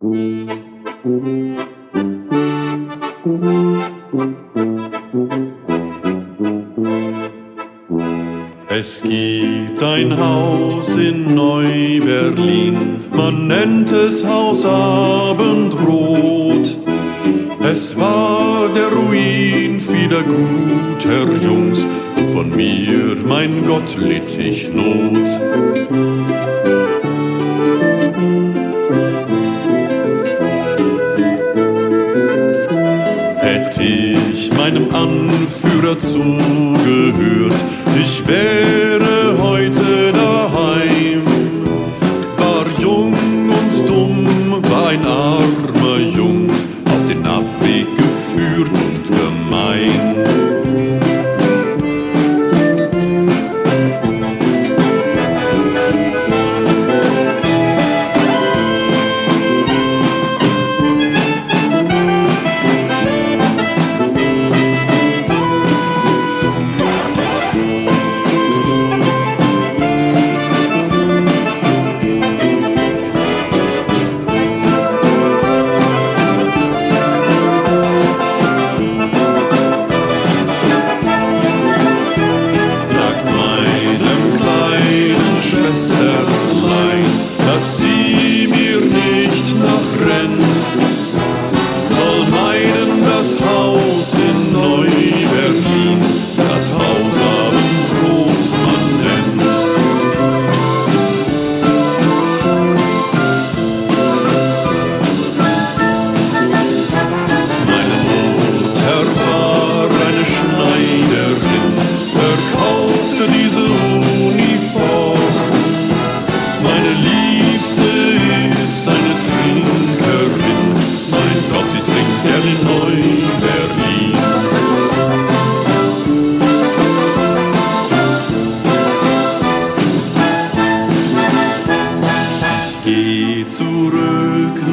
Es gibt ein Haus in Neu-Berlin, man nennt es Haus Abendrot. Es war der Ruin vieler guter Jungs, von mir, mein Gott, litt ich Not. Meinem Anführer zugehört, ich wäre heute daheim.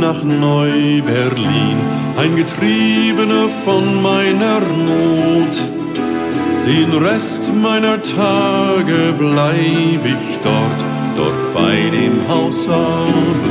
Nach Neu-Berlin, ein Getriebener von meiner Not. Den Rest meiner Tage bleib ich dort, dort bei dem Haus Abendrot.